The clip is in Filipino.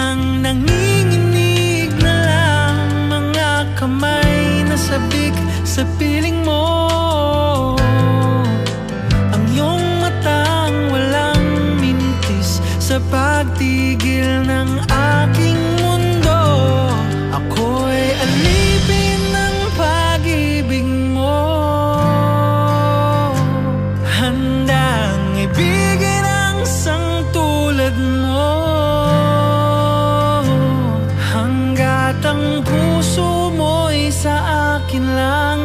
biglang nanginginig na lang Mga kamay na sabik sa piling mo. at ang puso mo'y sa akin lang.